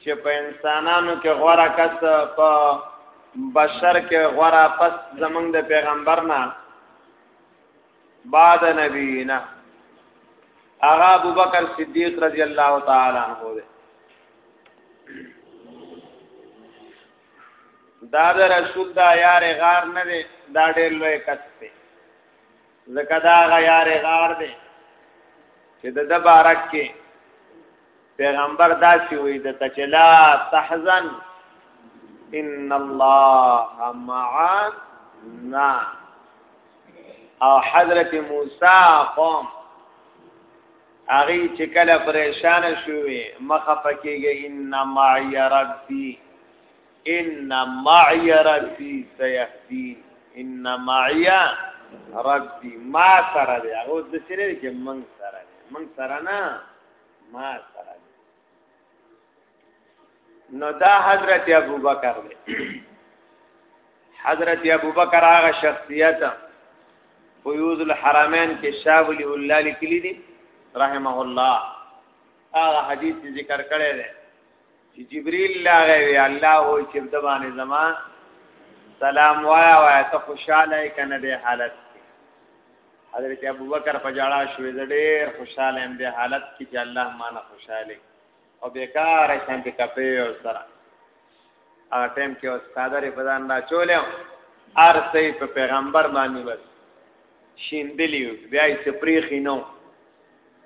چې په انسانانو کې غوړه کس په بشر کې غوړه پس زمنګ د پیغمبر نه بعد نبینا اغا ابو بکر صدیق رضی الله تعالی عنہ دی دا د رسول دا یار غار نه دی دا ډېر لوی کس دی ځکه دا غیار غار دی چې د دبارک کې پیغمبر داسې وي د تچلا تحزن ان الله معنا او حضرت موسی قوم اغي چې کله پریشان شوې مخه پکېږي ان معي ربي ان معي ربي سيهدين ان معي ربي ما سره دی هغه د سره کې من سره دی من سره نه ما سره دی نو دا حضرت ابو بکر دی حضرت ابو بکر هغه شخصیت فیوز الحرمین کې شاه ولی الله لیکلی دی رحمه الله هغه حدیث ذکر کړی دی چې جبريل لاغه وی الله هو چې د باندې زما سلام وایا وایا ته خوشاله یې کنه د حالت حضرت ابوبکر په جړا شوې ډېر خوشاله هم د حالت کې چې الله مانه خوشاله او بیکار شانتي کپې او سره ا ټیم کې اوس قادر بدن را چولې ار سي په پیغمبر باندې بس شیندلی بیا یې سپریخي نو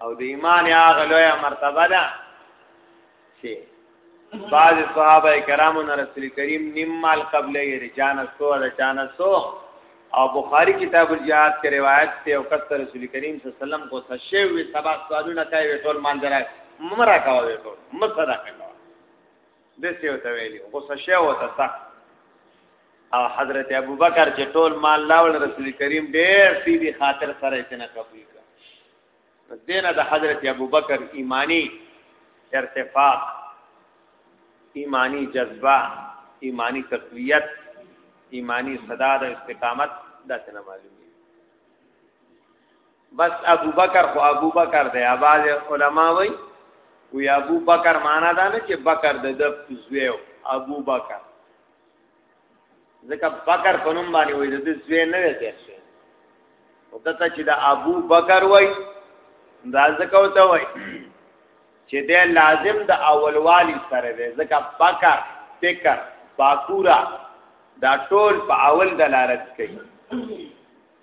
او د ایمان هغه لوی مرتبه ده چې بعض صحابه کرامو نه رسول کریم نیم مال قبل یې رجان سو د چان سو او بخاری کتاب الجهاد کې روایت ته او کثر رسول کریم صلی الله علیه وسلم کو تشوی وی سبا سوالونه کوي ټول مال درا ممرا کاوه ټول مصدقه د سیو ته ویلی غوسه شو او ته سخت او حضرت ابوبکر چې ټول مال لاول رسول کریم ډېر سیدی خاطر سره اتنه قبول کړ دینه د حضرت ابوبکر ایمانی ارتفاق ایمانی جذبه ایمانی تقویت ایمانی صداد او استقامت دا څنګه معلوم بس ابو بکر خو ابو بکر دی اواز علما وای وی ابو بکر معنا دا نه چې بکر د د زویو ابو بکر ځکه بکر په نوم باندې وای د زوی نه دی تیر شي او دته چې د ابو بکر وای دا ځکه وته وای چې دا لازم د اولوالي سره دی ځکه بکر فکر باکورا دا ټول په اول دلالت کوي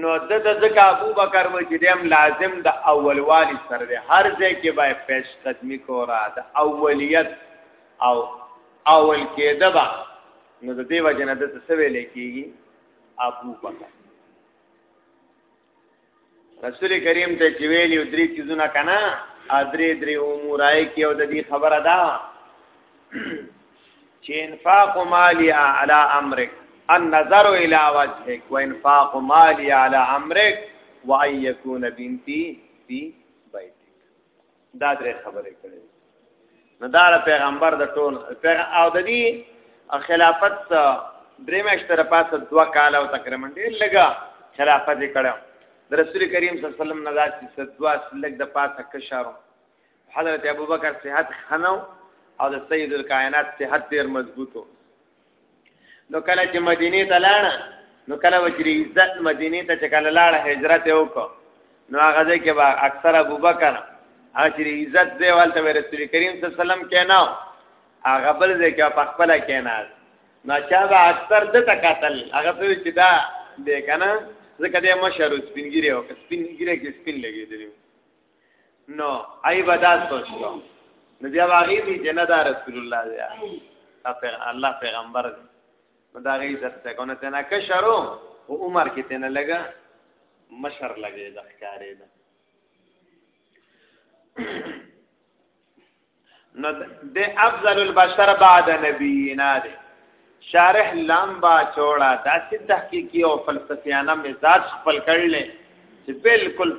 نو د د ځکه ابو بکر و چې دیم لازم د اولوالی سره دی هر ځای کې به پیش قدمی کورا د اولیت او اول کېده با نو د دې وجه نه د څه ویل کېږي ابو بکر رسول کریم ته چې ویلی درې چیزونه کنا ادرې درې امورای کې او د دې خبره ده چې انفاق مالی علی امرک النظر الى وجهك وانفاق مالی علی امرک وان یکون بنتی فی دا درې خبرې کړې نو دا پیغمبر د ټول او د دې خلافت درې مشتر پاسه دوا کال او تقریبا ډېر لګا خلافت کړو د رسول کریم صلی الله علیه وسلم نه دا چې دوا لګ د پاسه کشارو حضرت ابوبکر صحت خنو او د سید الکائنات صحت ډېر مضبوطو نو کله چې مدینه ته لاړه نو کله وجری عزت مدینه ته چې کله لاړه هجرت وکړه نو هغه ځای کې با اکثر ابوبکر اجری عزت دی والته رسول کریم صلی الله علیه وسلم کینا هغه بل ځای کې په خپل کینا نو چا با اکثر د تکاتل هغه ته چې دا دې کنه ځکه دې مشر سپینګری او سپینګری کې سپین لګیدلی نو ای بدا سوچ کو نو بیا واغی دی جنہ دا رسول الله دی اپر الله پیغمبر دی نو دا غی عزت ته کو نه تنه کشرو او عمر کې تنه لګا مشر لګې د ښکارې ده نو د افضل البشر بعد نبینا دی شارح لمبا چوڑا داسې تحقیقي او فلسفیانه مزاج خپل کړل چې بالکل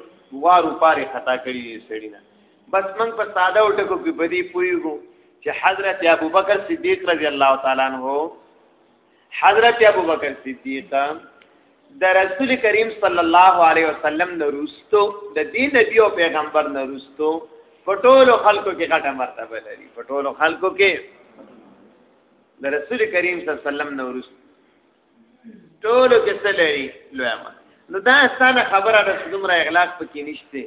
وارو پاره خطا کړی سړی نه بس من په ساده او ټکو کې بدی پویګو چې حضرت ابوبکر صدیق رضی الله تعالی عنہ حضرت ابوبکر صدیق د رسول کریم صلی الله علیه وسلم نورستو د دین نبی او پیغمبر نورستو پټولو خلکو کې غټه مرتبه لري پټولو خلکو کې د رسول کریم صلی الله علیه وسلم نورستو ټولو کې څه لري لوی مرتبه نو دا ستانه خبره ده چې دومره اغلاق پکې نشته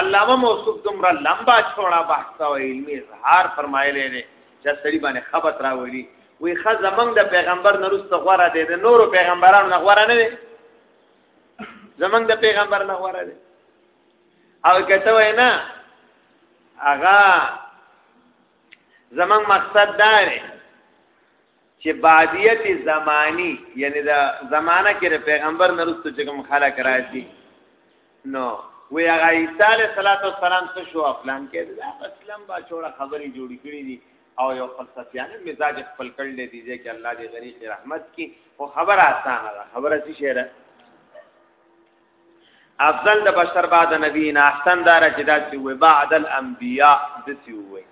علامه موصوف دومره لمبا چھوڑا بحث او علمي اظهار فرمایلی دی چا سړي باندې خبر راولي وی خا زمنګ د پیغمبر نه رسته غواره دی د نورو پیغمبرانو نه غواره نه دی زمنګ د پیغمبر نه غواره دی او کته وای نه اغا زمنګ مقصد دار چې بعدیت زمانی یعنی دا زمانہ کې د پیغمبر نرسته چې کوم خلق راځي نو وی هغه عیسی علیه السلام څه شو افلام کې دا اسلام با چوره خبري جوړی کړی دي او یو فلسفیانه مزاج خپل کړل دي چې الله دې غریق رحمت کی او خبره اسانه ده خبره څه شعر افضل د بشر بعد نبی نه احسن دار چې دا چې وي بعد الانبیاء د سی وي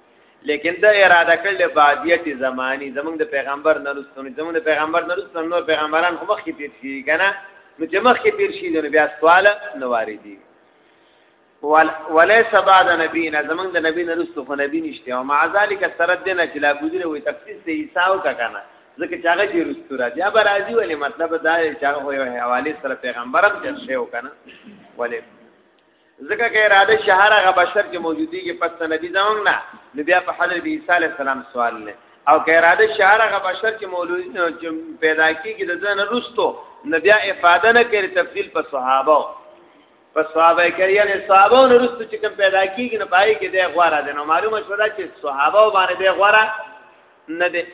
لیکن دا اراده کړل بعدیت زمانی زمونږ د پیغمبر نه رسونه زمونږ د پیغمبر نه رسونه نور پیغمبران هم مخکې تیر شي کنه نو چې مخکې تیر شي نو بیا سوال نه واردی وليس بعد نبينا زمنګ د نبی نه رسو خو نبی نشته او مع ذلك سرت دینه چې لا بوجره وي تفسیر ته عیسی او کا کنه ځکه چې هغه چې رسو را بیا برازي ولې مطلب دا چې هغه یو حواله سره پیغمبرم چې شی او کنه ولې ځکه کې اراده شهر هغه بشر چې موجودي کې پس نبی زمنګ نه بیا په حضرت عیسی علی السلام سوال نه او که اراده شهر هغه بشر چې مولوی چې پیدا کیږي د ځنه رستو نبي افاده نه کوي تفصیل په صحابه پس صحابه کریم یعنی صحابه نو رسو چې کوم پیدا کیږي نه پای کې دی غواره دی نو معلومه شو دا چې صحابه باندې دی غواره نه دی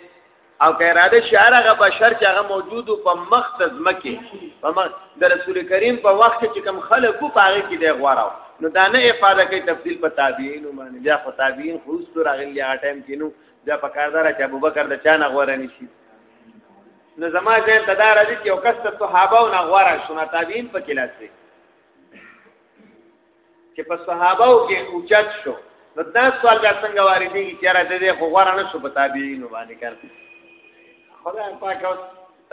او که اراده شعر هغه بشر چې هغه موجود په مخ تزمکه په مخ د رسول کریم په وخت کې کوم خلکو پاره کې دی غواره نو دا نه افاده کوي تفصیل په تابعین باندې بیا په تابعین خو ستور غلی هغه ټایم کې نو دا په کاردار چې ابوبکر د چانه غواره نشي نو زما ځین ته دا راځي چې یو کس ته صحابه او نغواره شونه تابعین په کلاس دی چې په صحابه او کې اوچت شو نو دا سوال دا څنګه واري دي چې را دې خو غواره نه شو په تابعین باندې کار خدای پاک او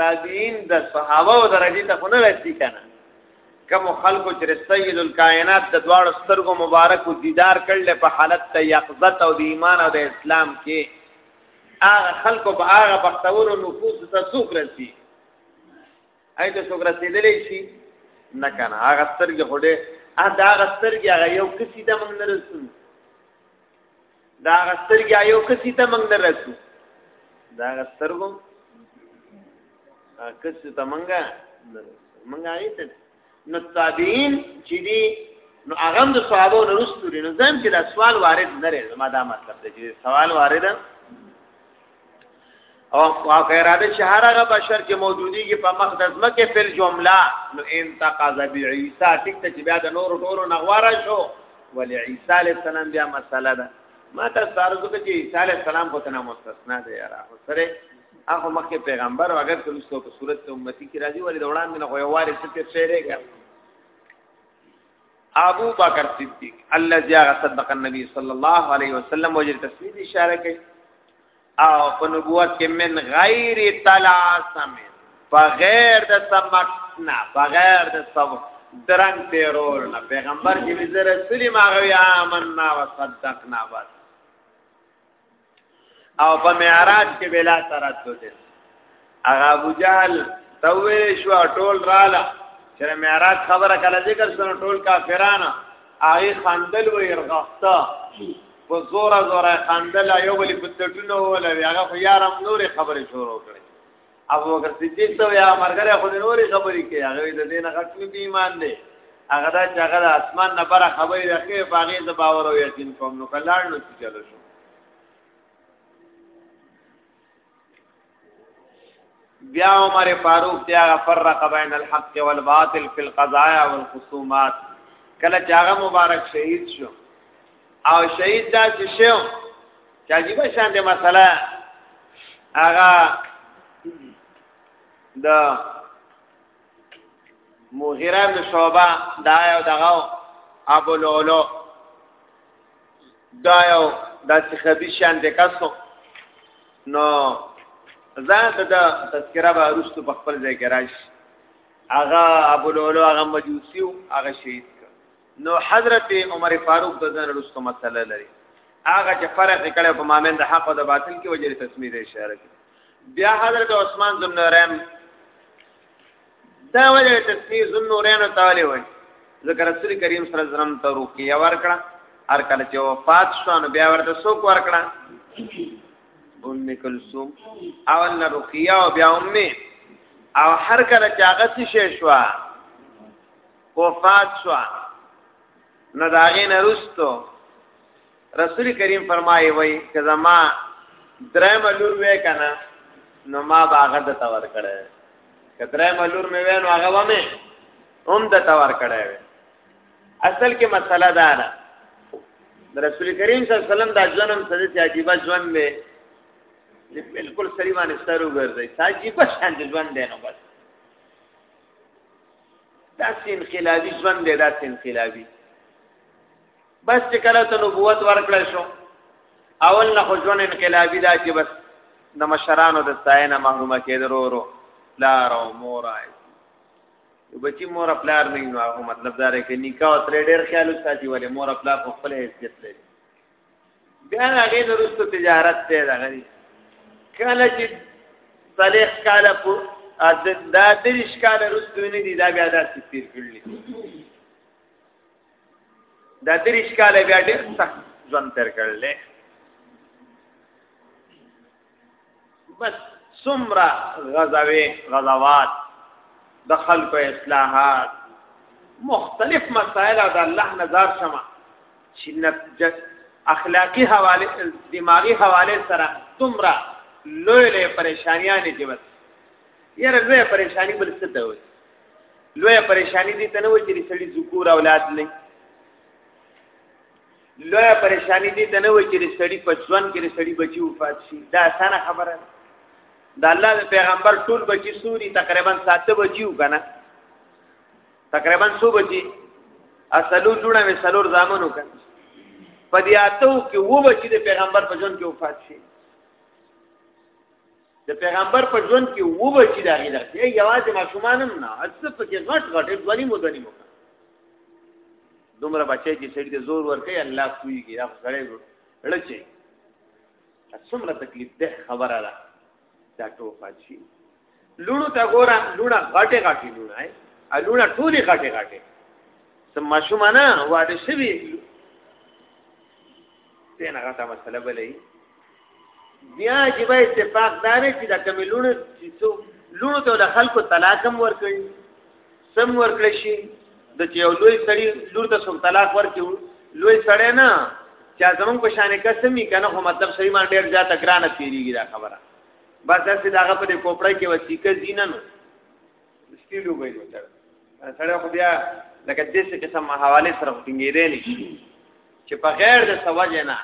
تابعین د صحابه او درجه ته خو نه رسي کنه کوم خلکو چې سید الکائنات د دواړو سترګو مبارک دیدار کړل په حالت ته یقظت او د ایمان او د اسلام کې هغه خلکو به هغه بختورو نفوس ته څوک رسی اې ته څوک رسیدلی شي نه کنه هغه سترګې هډه ا دا هغه سترګې هغه یو کسی ته موږ نه رسو دا هغه سترګې یو کسی ته موږ نه رسو دا هغه سترګو کسی ته موږ نه رسو موږ یې ته نو تابعین چې دي نو هغه د صحابه نو رسول نو ځم چې دا سوال وارد نه لري زما دا مطلب دی چې سوال وارد او او غیراده شهر هغه بشر چې موجودي کې په مخ د ځمکه په جمله نو انتقاض بی عیسی ټیک ته چې بیا د نور ټورو نغواره شو ولی عیسی علی السلام بیا مسله ده ما ته سارو کې عیسی علی السلام په تنه مستثنا دی یاره سره هغه مخکې پیغمبر او اگر کوم څه په صورت کې امتی کې راځي ولې د وړاندې نه غوې واري څه تیر شي رېګا ابو بکر صدیق الذي صدق النبي صلى الله عليه وسلم وجه تفسیر اشاره کوي او په نبوت کې من غیر تلاسم بغیر د سمک نه بغیر د سبق درنګ تیرور نه پیغمبر چې وزره سلی ماغوی آمنا وصدقنا بس او په معراج کې بلا تردد هغه ابو جهل توې شو ټول رااله چې معراج خبره کله ذکر شنو ټول کافرانو هغه خندل و يرغفتا په زور زور خندل یو بل په تټونو ولا هغه خو یارم نور خبره شروع کړې ابو بکر صدیق ته یا مرګره خو نورې خبرې کوي هغه د دین غټ نه ایمان دی هغه دا چې هغه د اسمان نه بره خبرې راکې باغې د باور او یقین کوم نو کلاړ نو چې چلو شو بیا عمر فاروق دی هغه فرق بین الحق والباطل فی القضايا والخصومات کله چې هغه مبارک شهید شو او شهید دا چې شو چې عجیب شان دې مسله هغه د مغیره بن شعبہ دا یو دغه ابو لولو دا یو د خبي شان د کسو نو ځان ته د تذکرہ به ارستو په خپل ځای کې راشي هغه ابو لولو هغه مجوسیو هغه شهید نو حضرت عمر فاروق د ځان رسو مسله لري هغه چې فرق کړي په مامن د حق او د باطل کې وجري تسمیه دی اشاره کوي بیا حضرت عثمان ذن نورین دا وجه تسمیه ذن نورین تعالی وایي ذکر رسول کریم صلی الله علیه وسلم ته روکیه ورکړه هر کله چې وفات شو نو بیا ورته څوک ورکړه ام کلثوم اول نه روکیه او بیا امي او هر کله چې هغه څه شي شو وفات شو نو دا غي نه رستو رسول کریم فرمایي وای چې زما درې ملور وې کنه نو ما باغه د تور کړه کدرې ملور مې وې نو هغه ومه هم د تور کړه اصل کې مسله دا ده رسول کریم صلی الله علیه وسلم دا ژوند هم سړي چې عجیب ژوند دی بالکل سړي باندې سترو ګرځي عجیب شان ژوند دی نو بس دا سین انقلابي ژوند دی دا سین انقلابي بس چې کله ته نبوت ورکړل شو اول نه خو ژوند انقلابي دا چې بس د مشرانو د ستاینه محرومه کېدل ورو پلار او مور آی بچی مور پلار نه نو هغه مطلب دا رې کې نکاح تر ډېر خیال ساتي ولې مور پلار خپل حیثیت لري بیا هغه نرسته تجارت ته راغلی کله چې صالح کاله په اذن دا دریش کاله رسته نه دي دا بیا داسې تیر کړل دا دریش کاله بیا ډېر سخت ژوند تر کړل بس سمرا غزوی غزوات د خلکو اصلاحات مختلف مسائل د الله نظر شمه چې نتجت اخلاقی حواله دماغي حواله سره سمرا لوی لوی پریشانیاں دي بس یره لوی پریشانی بل څه ته وي لوی پریشانی دي تنه وي چې سړي ذکر اولاد نه لوی پریشانی دي ته نه وي چې سړی په ژوند کې سړی بچي وفات شي دا اسانه خبره ده د الله د پیغمبر ټول بچي سوري تقریبا ساته بچي وکنه تقریبا سو بچي اصلو جوړه وي سلور زامنو کړ په دې اتو کې وو بچي د پیغمبر په ژوند کې وفات شي د پیغمبر په ژوند کې وو بچی دا غیدا چې یوازې ماشومان هم نه اڅه په کې غټ غټ ځواني مو دني مو دومره بچی چې سړي ته زور ورکړي الله کویږي دا سړی لړچي څومره تکلیف ده خبره ده دا ټوپا چی لونو تا ګورا لونا غټه غټه لونا اي لونا ټولي غټه غټه سم ماشومانه واده شوی ته نه غته مسله بلې بیا چې به اتفاق دار چې د کملونو چې څو لونو ته د خلکو طلاق هم ورکړي سم ورکړي شي د چې یو لوی سړی لور ته سم طلاق ورکړي لوی سړی نه چې زمونږ په شان کسمی کنه خو مطلب صحیح باندې ډیر زیاته ګرانه تیریږي دا خبره بس داسې داغه په دې کوپړای کې وسیکه زینه نو سټیلو وایي سره خو بیا لکه دې څه قسم حواله سره ټینګېدل چې په غیر د سوجه نه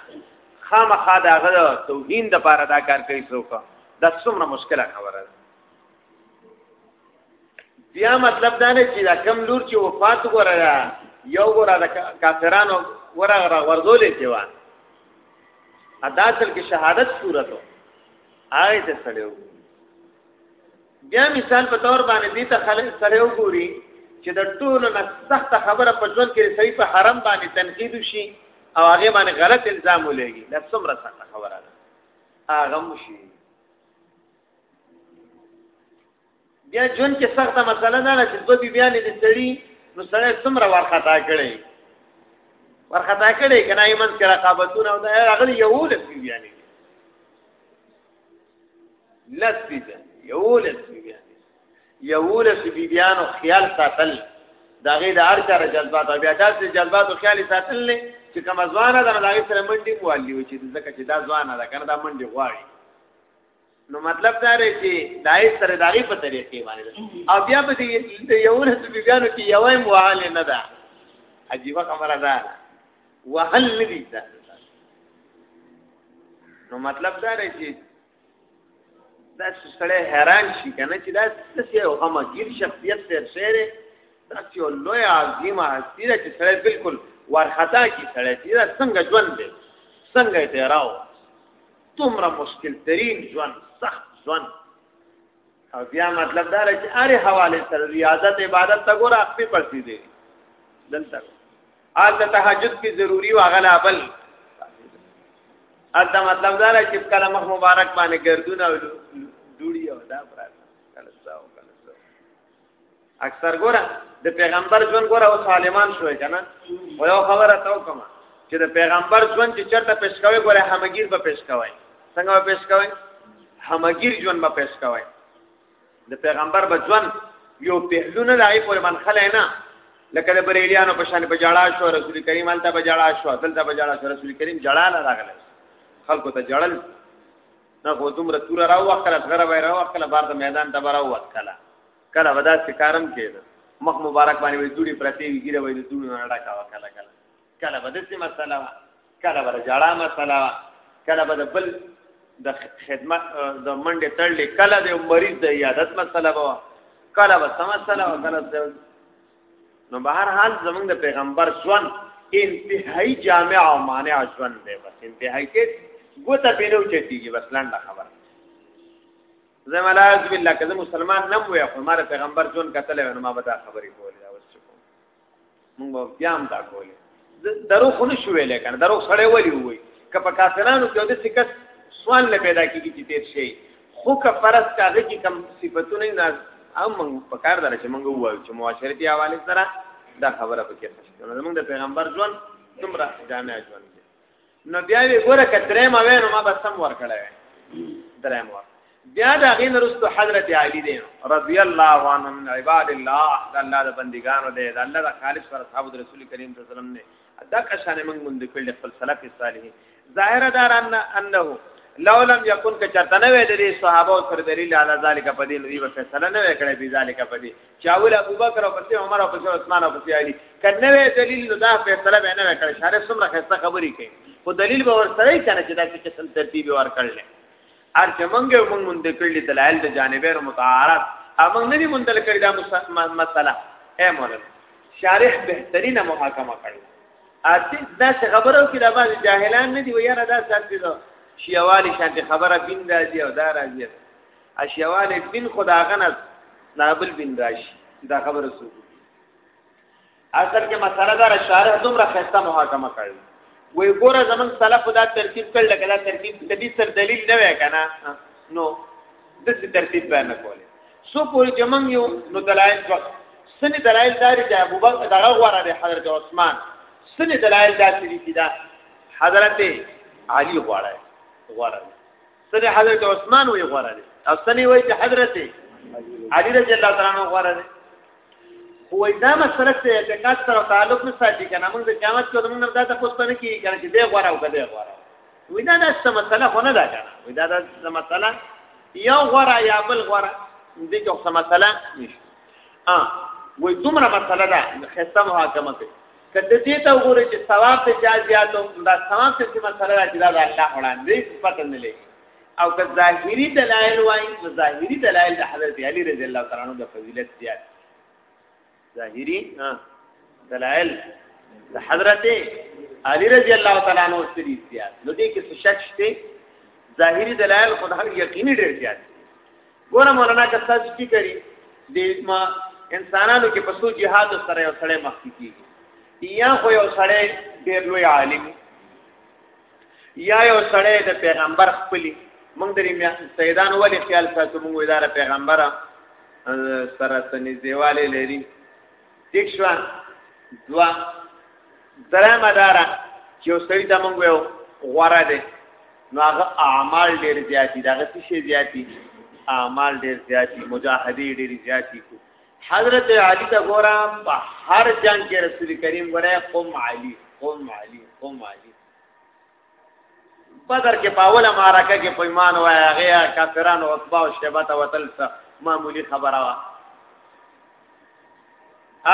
خامخا دا غل توهین د پاره دا کار کوي څوک دا څومره مشکله خبره ده بیا مطلب دا نه چې دا کم لور چې وفات وره یو وره د کافرانو وره ورغولې چې وا ادا اصل کې شهادت صورت هغه ته سړیو بیا مثال په تور باندې دې ته خلک سره وګوري چې د ټولو نه سخت خبره په ژوند کې سړي په حرم باندې تنقید شي او هغه باندې غلط الزام ولېږي دا څومره سخت خبره ده هغه مشي بیا ژوند کې سخته مسله نه ده چې دوه بیبیانې د سړي نو سړی څومره ورخطا کړي ورخطا کړي کنه یې منځ کې رقابتونه او دا هغه یو لس بیبیانې لس بیبیان یولس بیبیان یولس بیبیانو خیال ساتل دا غي د هر چاره جذبات او بیا داسې جذبات او خیال ساتل نه چې کوم ځوانه ده دا غي سره منډي کوالي و چې ځکه چې دا ځوانه ده کنه دا منډي غواړي نو مطلب دا دی چې دای سره داغي په طریقې باندې او بیا په دې یولس بیبیانو کې یوه مواله نه ده عجیب خبره ده وهل نه دي دا نو مطلب دا دی چې دا سړی حیران شي کنه چې دا څه یو غمګیر شخصیت تیر شعر دا چې لوی عظیم هستی ده چې سړی بالکل ورخطا کی سړی چې دا څنګه ژوند دی څنګه یې تیراو تومره مشکل ترین ژوند سخت ژوند او بیا مطلب دا چې هر حواله سره ریاضت عبادت ته ګوره خپل پرتی دی دلته آل ته تهجد کې ضروری و غلا بل اته مطلب دا نه چې کله مخ مبارک باندې ګردونه ډوړي او دا پرات کله ساو کله ساو اکثر ګوره د پیغمبر ژوند ګوره او سالمان شوې کنه و یو خبره تو کوم چې د پیغمبر ژوند چې چرته پېښ کوي ګوره همګیر به پېښ کوي څنګه به پېښ کوي همګیر ژوند به پېښ کوي د پیغمبر بچون یو پهلونه دای پر من خلای نه لکه د بریلیانو په شان په جړا شو رسول کریم الته په جړا شو دلته په جړا شو رسول کریم جړا نه راغله خلکو ته جړل نه خو دومره تور راو وکړه غره وای راو وکړه بار د میدان ته راو وکړه کله ودا سکارم کېده مخ مبارک باندې وې دوړي پرتی وی ګیره وې دوړي نه ډاکا وکړه کله کله به دسی مسله وا کله به جړا مسله وا کله به بل د خدمت د منډه تړلې کله د مریض د عیادت مسله وا کله به سم مسله وا کله نو به هر حال زمونږ د پیغمبر ژوند انتهایی جامع او مانع ژوند دی بس انتهایی کې ګوته پینو چتیږي بس لاندې خبر زما لاز بالله کزه مسلمان نم وې خو مار پیغمبر جون کتل نو ما به دا خبرې کولې موږ بیا هم دا کولې درو خو نه شو ویلې کنه درو سړی ولي وای که په کافرانو کې د سکس سوال نه پیدا کیږي چې تیر شي خو که فرض کاغه کې کم صفاتونه نه او موږ په کار دره چې موږ وایو چې معاشرتي حواله سره دا خبره پکې نشته نو موږ د پیغمبر ژوند دومره جامع ژوند نو بیا وی ګوره کترې ما وې نو ما به سم ور کړې درې مور بیا دا غین رسول حضرت علی دی رضی الله عنه من عباد الله دا الله د بندګانو دی دا الله د خالص پر اصحاب رسول کریم صلی الله علیه وسلم نه دا کشانه موږ مونږ د کړل خپل سلف صالح ظاهر دار ان انه لو لم يكن كچرتنه وې د صحابه او سر دلیل علی ذلک په دې نو یو فیصله نه وکړې په ذلک په دې چې اول ابوبکر او پسې عمر او پسې عثمان او پسې علي کنه وی دلیل نو دا فیصله به نه وکړ شاره څومره خسته خبرې کوي خو دلیل به ورسره کنه چې دا څه قسم ترتیب ورکړل ار چې مونږه مونږ مونږ د کړل دلایل د جانبین متعارض امنګ نه دي مونږ دل کړی دا مسله اے مولانا شارح بهترینه محاکمه کړل اته دا څه خبرو کې دا باندې جاهلان نه دي ویره دا ساتي دا شیوالی شانتي خبره بین راځي او دا راځي اشیوال بن خدا غنس نابل بن راشي دا خبره سو اصل کې مسله دار شارح دومره خسته محاکمه کوي وې ګوره زمون سلف دا ترتیب کړل لکه دا ترتیب د دې سر دلیل نه وای کنه نو د دې ترتیب باندې کوله سو پوری چې موږ یو نو دلایل وخت سنې دلایل داري چې ابو بکر دغه غواره دی حضرت عثمان سنې دلایل داسې دي چې دا حضرت علی غواره غواره سنی حضرت عثمان وی غواره دي او سنی وی چې حضرت علی رضی الله تعالی عنہ غواره دي خو دا مسله چې اعتقاد سره تعلق نه ساتي کنه موږ د قیامت کې موږ دا تاسو ته نه کیږي کنه چې دی غواره او کده غواره وی دا د مسله خو نه ده کنه وی دا د مسله یو غواره یا بل غواره دې کې څه مسله نشته ا وې دومره مسله ده خسته محاکمه کې که ته دې ته وګورې چې ثواب د چا زیات او دا ثواب څه مسله ده چې دا د الله وړاندې پته نه لګي او که ظاهري دلایل وایي نو ظاهري دلایل د حضرت علي رضی الله تعالی عنہ د فضیلت زیات ظاهري دلایل د حضرت علي رضی الله تعالی عنہ سری زیات نو دې کې څه شک شته ظاهري دلایل خدای یقیني ډېر زیات ګوره مولانا که تاسو کی کری د ما انسانانو کې په سو جهاد سره یو سړی مخ کیږي یا خو یو سړی ډیر لوی عالم یا یو سړی د پیغمبر خپلی موږ درې سیدان ولې خیال ساتو موږ اداره پیغمبره سره سنې دیواله لري ټیک شو دوا درېمه دارا چې اوسړي ته مونږ یو غوړه دي نو هغه اعمال ډېر زیاتی دا غسی شي زیاتی اعمال ډېر زیاتی مجاهدی ډېر زیاتی کو حضرت علی ته ګورا په هر جنگ کې رسول کریم ګورا قم علی قم علی قم علی بدر کې پاوله معرکه کې پیمان وای هغه کافرانو عتبه او شیبه ته وتل څه معمولی خبره وا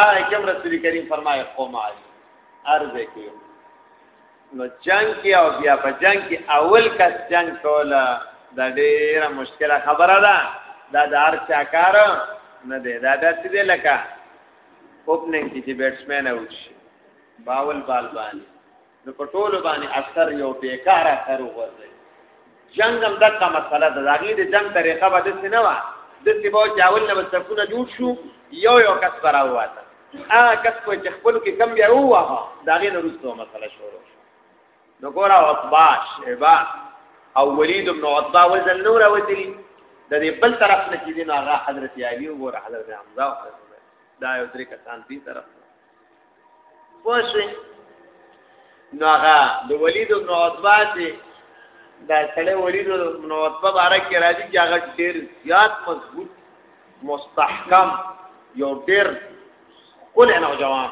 آی کوم رسول کریم فرمایي قوم علی عرض کې نو جنگ کې او بیا په جنگ کې اول کس جنگ کوله دا ډیره مشکله خبره ده دا د هر چا کار نه دی دا داسې دی لکه اوپننګ کې چې بیټسمن اوټ شي باول بال باندې نو په ټولو باندې اثر یو بیکاره اثر وغورځي جنګ هم دغه مسله ده هغه د جنگ طریقه به دسې نه وه دسې به چې اول نه صفونه جوړ شو یو یو کس به راوواته هغه کس کوی چې خپلو کې کم بیا ووهه د هغې نه وروسته مسله شروع شو نو ګوره عطبا شیبا او ولید بن عطبا وزن نو راوتلي د دې بل طرف نه چې دین هغه حضرت علی وګوره حضرت حمزه دا یو درې کسان دي طرف پوښوي نو هغه د ولید بن عتبه چې دا سړی ولید بن عتبه باره کې راځي چې هغه ډیر زیات مضبوط مستحکم یو ډیر کول نوجوان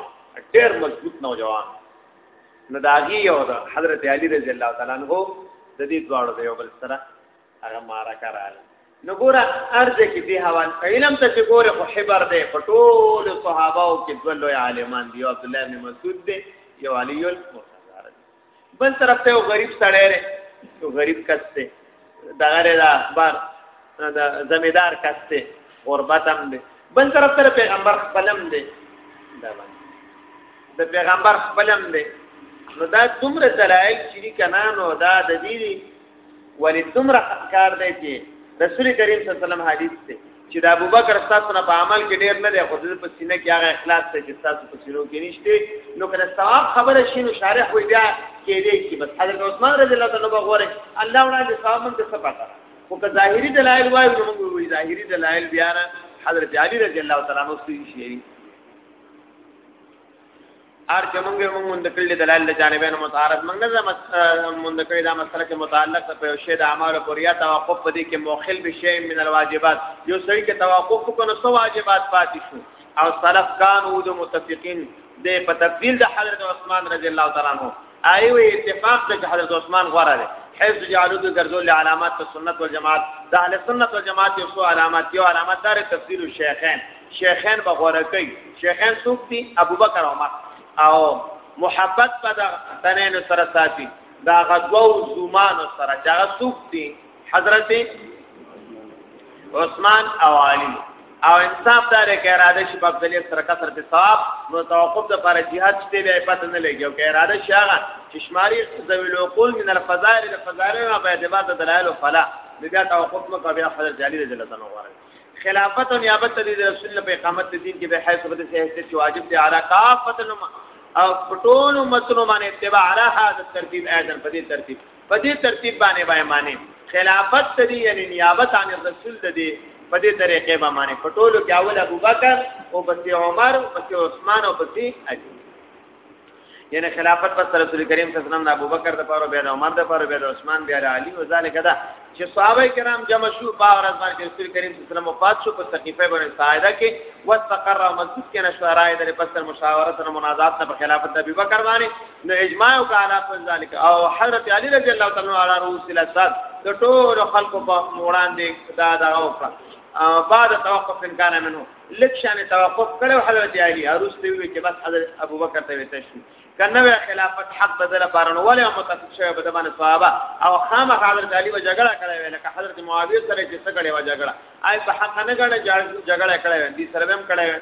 ډیر مضبوط نوجوان نو داغي یو د حضرت علی رضی الله تعالی عنہ د دې دواړو یو بل سره هغه معرکه رااله نو ګوره ارزه کې به حوال علم ته چې ګوره خو حبر دی په ټول صحابه او کې دوه لوی عالمان دی عبد الله بن مسعود دی یو علی المرتضی دی بل طرف ته یو غریب سړی دی یو غریب کس دی دا غره دا اخبار دا زمیدار کس دی غربت هم دی بل طرف ته پیغمبر خپلم دی دا باندې د پیغمبر خپلم دی نو دا دومره دلایل چې کنا نو دا د دې ولی دومره کار دی چې رسول کریم صلی الله علیه وسلم حدیث دی چې د ابوبکر تاسو نه په عمل کې ډیر نه دی خو د په سینه کې هغه اخلاص ته چې تاسو په سینو کې نشته نو کله ثواب خبره شي نو شارح وي بیا کې دی چې بس حضرت عثمان رضی الله تعالی عنہ غوړي الله وړاندې ثواب موږ څه پاتره خو که ظاهري دلایل وایو نو موږ وایو ظاهري دلایل بیا نه حضرت علی رضی الله تعالی عنہ ستوي شي ار چې موږ یې موږ مونږ کړل دلایل د جانبین متعارض موږ نه زم مونږ کړی دا مسله چې متعلق په یو شی د اعمال پر یا توقف پدې کې موخل به شی من الواجبات یو سړی کې توقف کنه سو واجبات پاتې شو او سلف کانو د متفقین د په تفصیل د حضرت عثمان رضی الله تعالی عنہ ایو اتفاق ته حضرت عثمان غواره ده حیث جعلو د ګرځول علامات سنت والجماعت د اهل سنت والجماعت یو علامات یو علامات دار تفصیل الشیخین شیخین به غوړه کوي شیخین څوک دي ابوبکر عمر او محبت په تنین سره ساتي دا غدو زمان سره چې هغه څوک دي حضرت عثمان او علی او انصاف دار کې اراده شي په ځلې سره کثر په ثواب نو توقف د پر جهاد شته به پته نه لګي او کې اراده شي هغه چې شماري ذوی العقول من الفضائل الفضائل ما په اعتبار د دلایل فلا بیا توقف مکه بیا حضرت علی رضی الله عنه خلافت او نیابت د رسول الله په اقامت دین کې به حیث په دې حیث چې واجب دی علا کافت او ټول متن باندې اتباع را هدا ترتیب اذن په دې ترتیب په دې ترتیب باندې باندې معنی خلافت دې یعنی نیابت عن رسول دې په دې طریقې باندې په ټولو کې اول ابوبکر او پسې عمر او پسې عثمان او پسې علي یعنی خلافت پس رسول کریم صلی الله علیه وسلم ابو بکر د پاره بیا د عمر د پاره بیا د عثمان بیا د علی او ذالک دا چې صحابه کرام جمع شو په ورځ باندې رسول کریم صلی الله علیه وسلم وفات شو په صحیفه باندې ساعده کې واستقر او مسجد کې نشورای د پس مشاورت او مناظرات په خلافت د ابو بکر باندې نو اجماع او کاله په ذالک او حضرت علی رضی الله تعالی عنہ علی رؤوس الاسد د ټول خلکو په وړاندې دا دا وکړه بعد توقف امکان منو لکشان توقف کړو حضرت علی عروس ته وی چې بس حضرت ابوبکر ته وی تشوی کنه خلافت حق بدل بارن ولا متفق شوی په دمانه صحابه او خام حضرت علی و جګړه کړی وی لکه حضرت معاویه سره چې څه کړی و جګړه آی په حق نه ګڼه جګړه کړی وی دي سره هم کړی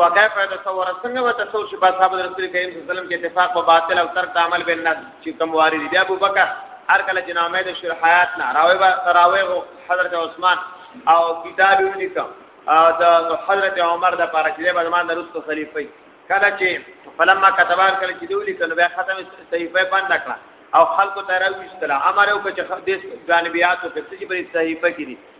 وکيف تصور څنګه به تصور شي په صحابه رسول کریم صلی الله علیه وسلم کې اتفاق په باطل او ترک د عمل بین نس چې کوم وارد دی ابو بکر هر کله چې نامه د شر حیات نه راوي با راوي حضرت عثمان او کتاب یې لیکم د حضرت عمر د پاره چې به زمان د رسول خلیفہ کله چې فلما كتبان کله چې دوی لیکل بیا ختم صحیفه بند کړه او خلکو ته راوښتله امر وکړه چې د جانبياتو په څه چې په صحیفه کې دي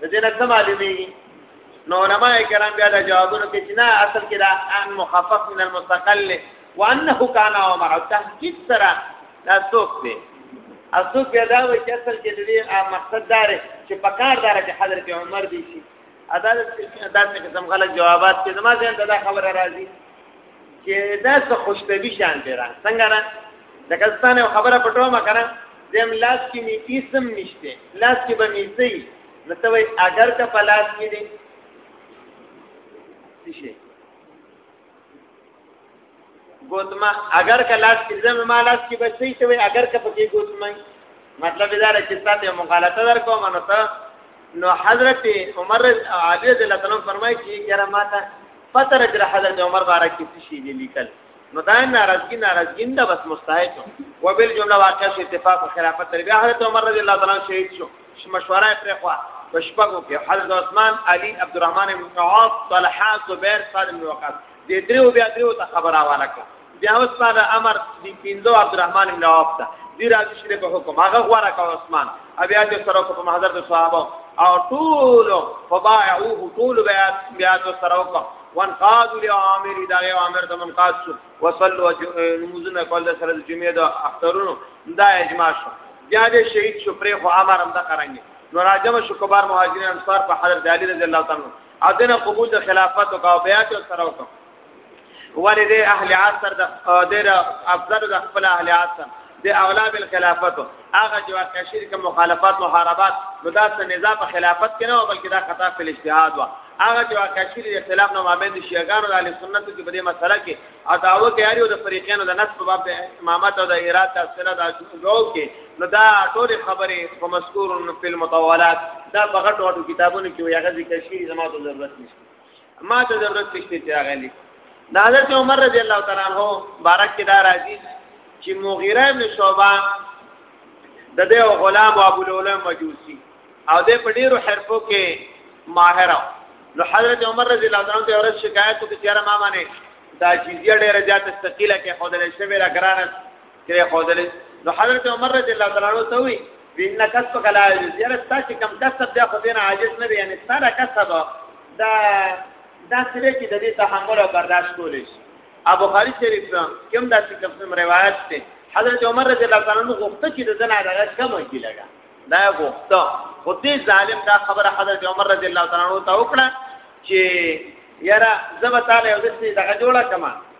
د دې نه څه معلومیږي نو علماء کرام بیا دا جوابونه کوي چې نه اصل کې دا ان مخفف من المستقل وانه کان او مع تحقیق سره دا څوک دی اصل کې دا وایي چې اصل کې دې مقصد دار چې پکار دار چې حضرت عمر دی شي عدالت دا څه قسم غلط جوابات چې زما ځین دا خبره راځي چې دا څه خوشتبي شان دی را څنګه را د کستان یو خبره پټو ما کړه زم لاس کې می اسم نشته لاس کې به می سي نتوي اگر که په لاس کې دی شي ګوتما اگر که لاس کې زم ما لاس کې به سي ته اگر که پکې ګوتما مطلب دا چې تاسو مخالفت درکوم نو ته نو حضرت عمر علی رضی الله عنه فرمایي چې یاره ماته پته لري چې حضرت عمر باره کې څه شي دي لیکل نو دا ناراضګي ناراضګي نه بس مستحق و بل جمله واقع شي اتفاق او خلافت تر بیا حضرت عمر رضی الله تعالی شهید شو مشوره پر خو بشپغو کې حضرت عثمان علي عبدالرحمن بن عوف طلحه زبیر سالم بن وقاص دې درو بیا درو ته خبره واله کړه بیا عثمان امر دی پیندو عبدالرحمن ابن عوف ته دی راځي شریف حکم هغه غواره کا عثمان بیا د سره په محضر د صحابه او ټول فبايعوه ټول بیا بیا د سره وکم وانقاد لعامر دا یو عامر د منقاد شو وصلوا نموزنا قال سره د جمعې د اخترونو دا اجماع شو بیا د شهید شو پرې خو امر هم دا کرانګي نو راجم شو کبار مهاجرین انصار په حضرت علی رضی الله تعالی عنہ اذن قبول د خلافت او بیعت سره وکم ولې د اهل عصر د ډېر افضل د خپل اهل عصر د اولا بالخلافت هغه چې واقع شرک مخالفت محاربات نو دا څه نزاع په خلافت کې نه و بلکې دا خطا په اجتهاد و هغه چې واقع شرک خلاف نو مابین د شیعاګانو د اهل سنت کې په دې مسله کې عداوه کې اړیو د فریقینو د نصب باب د امامت او د ایراد د سره د جوړو کې نو دا ټول خبرې په مذکور په متولات دا په غټو کتابونو کې یو هغه ذکر شي زموږ ضرورت نشته ما ته ضرورت نشته چې هغه لیکم د حضرت عمر رضی الله تعالی عنہ بارک کې دا راځي چې مغیره ابن شعبہ د دې غلام او ابو لولا مجوسی او دې په ډیرو حرفو کې ماهر نو حضرت عمر رضی الله تعالی عنہ ته اورس شکایت وکړ چې ما باندې دا چیزیا ډیره زیات ثقيله کې خدای شوی را ګرانه کې خودلې نو حضرت عمر رضی الله تعالی عنہ ته وی ان کسب کلا یره تاسو کم کسب بیا خو دین عاجز نه یعنی ستاره کسب دا دا سره کې د دې تحمل او برداشت کولې ابو خالد شریف کوم دا چې کوم روایت ته حضرت عمر رضی الله تعالی عنہ غوښته چې د زنا دغه کم وي لګا دا غوښته خو دې ظالم دا خبره حضرت عمر رضی الله تعالی عنہ ته وکړه چې یاره زبتاله یو څه دغه جوړه کما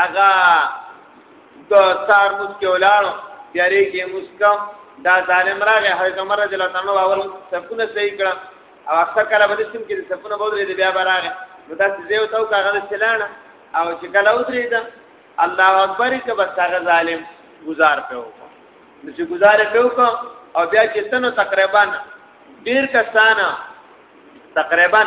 هغه د سار موس کې ولاړو تیارې کې مسکم دا ظالم راغی حضرت عمر رضی الله تعالی اول سپونه صحیح کړه او اکثر کله به سم کې سپونه بودري دی بیا راغی نو دا څه یو تاو کاغه سلانه او چې کله ودري دا الله اکبر کې بس هغه ظالم گزار په وکړه نو چې گزار په وکړه او بیا چې تنو تقریبا ډیر کسانه تقریبا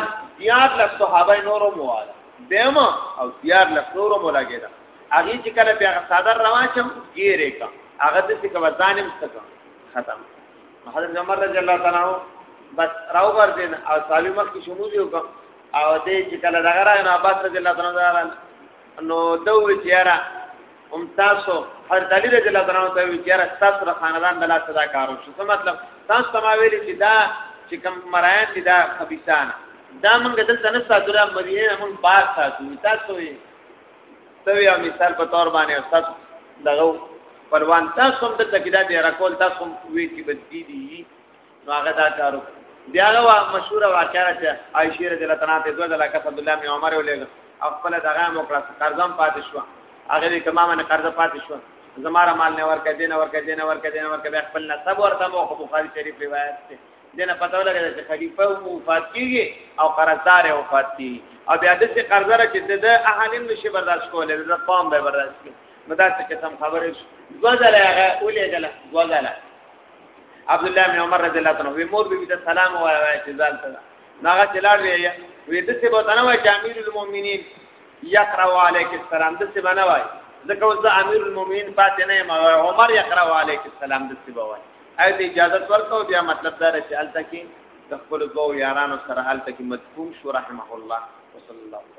یاد لږ صحابه نورو مواله بیم او دیار لسورو ملاګه ده هغه چې کله بیا صدر رواچم ګیره کا هغه د څه کوم ځانم څخه ختم حضرت عمر رضی الله تعالی عنہ بس راو بر دین او صحابه مخ کې شمول یو کا او دې چې کله دغه راغی نو عباس رضی الله تعالی عنہ نو دوی چې یاره هم تاسو هر دلی رضی الله تعالی عنہ ته وی چې تاسو را خاندان دلا صدا کارو شو څه مطلب تاسو ما ویل چې دا چې کوم مرايان دي دا خبيسان دا موږ دلته نه ساتو را مدینه موږ بار ساتو تاسو یې ته یو مثال په تور باندې استاد دغه پروان تاسو هم دلته کې دا دی راکول تاسو وی چې بدی دي نو هغه دا کارو بیا هغه مشهور واقعا چې عائشه رضی الله عنها ته دوه دلا کس عبد الله بن عمر ولېګ خپل دغه مو کړه قرضم پاتې شو هغه دې کما باندې قرض پاتې شو زماره مال نه ورکه دین ورکه دین ورکه دین ورکه بیا خپل نسب ورته مو خو بخاری شریف روایت ده دنه پته ولګی چې خلیفہ وفات کیږي او قرضدار وفات کیږي او بیا د څه قرضدار چې د اهالین نشي برداشت کولای د قوم به برداشت کوي نو دا څه قسم خبره شو دوه ځله هغه ولېګله دوه ځله عبد الله بن عمر رضی الله عنه وی مور بي ته سلام وایي چې ځان ته ناغه چلاړ وی وی د څه بوتنه وای چې امیر المؤمنین یقرا علیک السلام د څه بنه وای ځکه وځه امیر المؤمنین پاتې نه ما عمر یقرا علیک السلام د څه بوای اې د اجازه ورکو بیا مطلب دا چې الته کې د خپل دوه یارانو سره الته کې مدفون شو رحمه الله وصلی الله